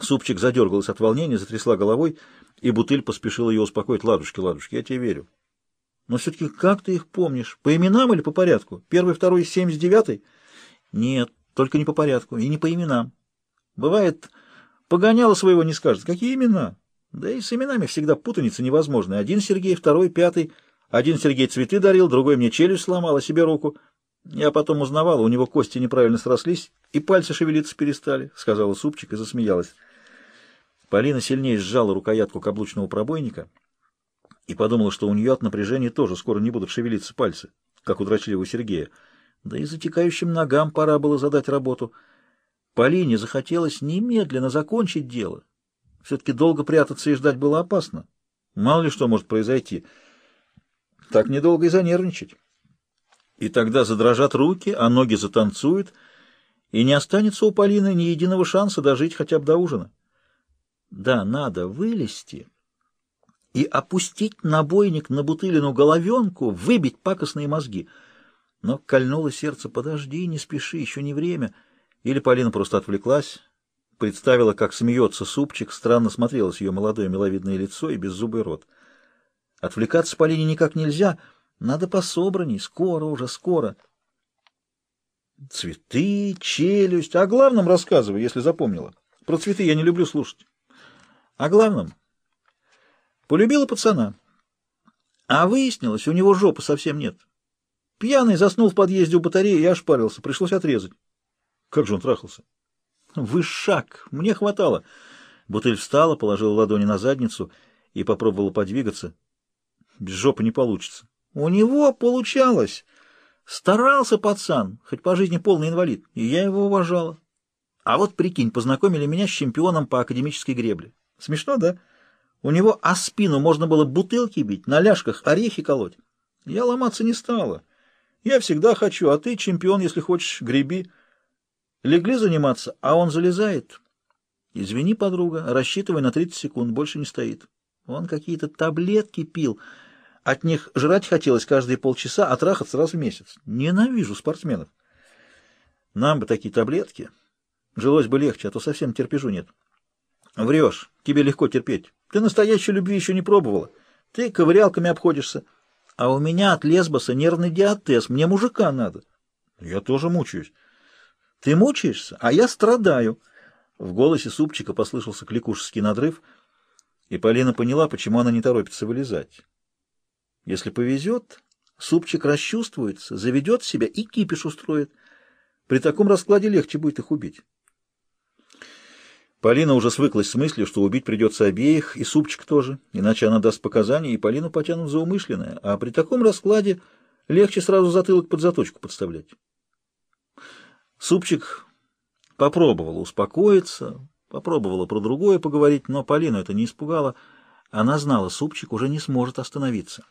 Супчик задергалась от волнения, затрясла головой, и Бутыль поспешил ее успокоить. «Ладушки, ладушки, я тебе верю. Но все-таки как ты их помнишь? По именам или по порядку? Первый, второй, семьдесят девятый?» «Нет, только не по порядку и не по именам. Бывает, погоняло своего не скажет. Какие имена? Да и с именами всегда путаница невозможна. Один Сергей, второй, пятый. Один Сергей цветы дарил, другой мне челюсть сломал, а себе руку. Я потом узнавала, у него кости неправильно срослись, и пальцы шевелиться перестали, — сказала супчик и засмеялась. Полина сильнее сжала рукоятку каблучного пробойника и подумала, что у нее от напряжения тоже скоро не будут шевелиться пальцы, как у дрочливого Сергея. Да и затекающим ногам пора было задать работу. Полине захотелось немедленно закончить дело. Все-таки долго прятаться и ждать было опасно. Мало ли что может произойти. Так недолго и занервничать. И тогда задрожат руки, а ноги затанцуют, и не останется у Полины ни единого шанса дожить хотя бы до ужина. Да, надо вылезти и опустить набойник на бутылину головенку, выбить пакостные мозги. Но кольнуло сердце, подожди, не спеши, еще не время. Или Полина просто отвлеклась, представила, как смеется супчик, странно смотрелось ее молодое миловидное лицо и беззубый рот. Отвлекаться Полине никак нельзя, надо пособранней, скоро уже, скоро. Цветы, челюсть, о главном рассказывай, если запомнила. Про цветы я не люблю слушать. О главном. Полюбила пацана. А выяснилось, у него жопы совсем нет. Пьяный заснул в подъезде у батареи и ошпарился. Пришлось отрезать. Как же он трахался? Вышак! Мне хватало. Бутыль встала, положила ладони на задницу и попробовала подвигаться. Без жопы не получится. У него получалось. Старался пацан, хоть по жизни полный инвалид, и я его уважала. А вот, прикинь, познакомили меня с чемпионом по академической гребле. Смешно, да? У него о спину можно было бутылки бить, на ляжках орехи колоть. Я ломаться не стала. Я всегда хочу, а ты, чемпион, если хочешь, греби. Легли заниматься, а он залезает. Извини, подруга, рассчитывай на 30 секунд, больше не стоит. Он какие-то таблетки пил. От них жрать хотелось каждые полчаса, а трахаться раз в месяц. Ненавижу спортсменов. Нам бы такие таблетки. Жилось бы легче, а то совсем терпежу нет. Врешь, тебе легко терпеть. Ты настоящей любви еще не пробовала. Ты ковырялками обходишься. А у меня от лесбоса нервный диатез, мне мужика надо. Я тоже мучаюсь. Ты мучаешься, а я страдаю. В голосе супчика послышался кликушеский надрыв, и Полина поняла, почему она не торопится вылезать. Если повезет, супчик расчувствуется, заведет себя и кипиш устроит. При таком раскладе легче будет их убить. Полина уже свыклась с мыслью, что убить придется обеих, и супчик тоже, иначе она даст показания, и Полину потянут за умышленное, а при таком раскладе легче сразу затылок под заточку подставлять. Супчик попробовала успокоиться, попробовала про другое поговорить, но Полину это не испугало. Она знала, Супчик уже не сможет остановиться.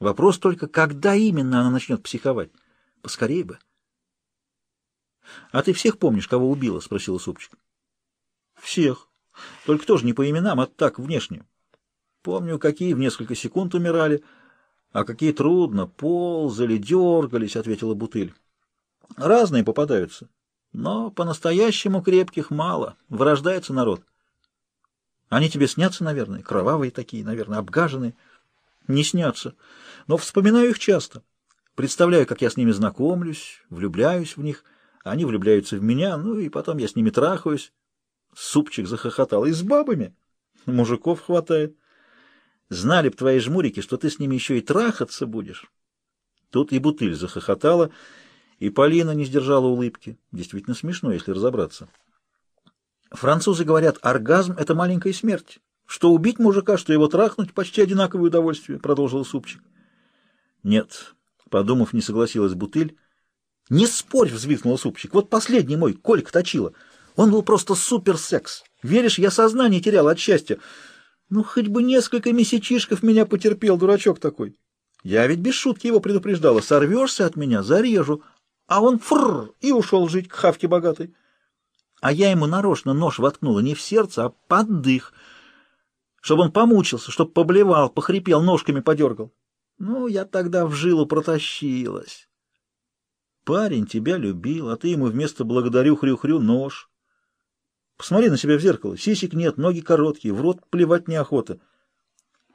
Вопрос только, когда именно она начнет психовать. Поскорей бы. — А ты всех помнишь, кого убила? — спросила Супчик. Всех. Только тоже не по именам, а так, внешне. Помню, какие в несколько секунд умирали, а какие трудно, ползали, дергались, — ответила Бутыль. Разные попадаются, но по-настоящему крепких мало, вырождается народ. Они тебе снятся, наверное, кровавые такие, наверное, обгаженные. Не снятся, но вспоминаю их часто. Представляю, как я с ними знакомлюсь, влюбляюсь в них, они влюбляются в меня, ну и потом я с ними трахаюсь. Супчик захохотал. И с бабами? Мужиков хватает. Знали б твои жмурики, что ты с ними еще и трахаться будешь. Тут и бутыль захохотала, и Полина не сдержала улыбки. Действительно смешно, если разобраться. Французы говорят, оргазм — это маленькая смерть. Что убить мужика, что его трахнуть — почти одинаковое удовольствие, — продолжил Супчик. Нет, подумав, не согласилась бутыль. Не спорь, — взвизгнула Супчик. Вот последний мой, Колька точила. Он был просто суперсекс. Веришь, я сознание терял от счастья. Ну, хоть бы несколько месячишков меня потерпел, дурачок такой. Я ведь без шутки его предупреждала. Сорвешься от меня, зарежу. А он фррр и ушел жить к хавке богатой. А я ему нарочно нож воткнула не в сердце, а под дых, чтобы он помучился, чтобы поблевал, похрипел, ножками подергал. Ну, я тогда в жилу протащилась. Парень тебя любил, а ты ему вместо «благодарю хрю-хрю» нож. Посмотри на себя в зеркало. Сисек нет, ноги короткие, в рот плевать неохота.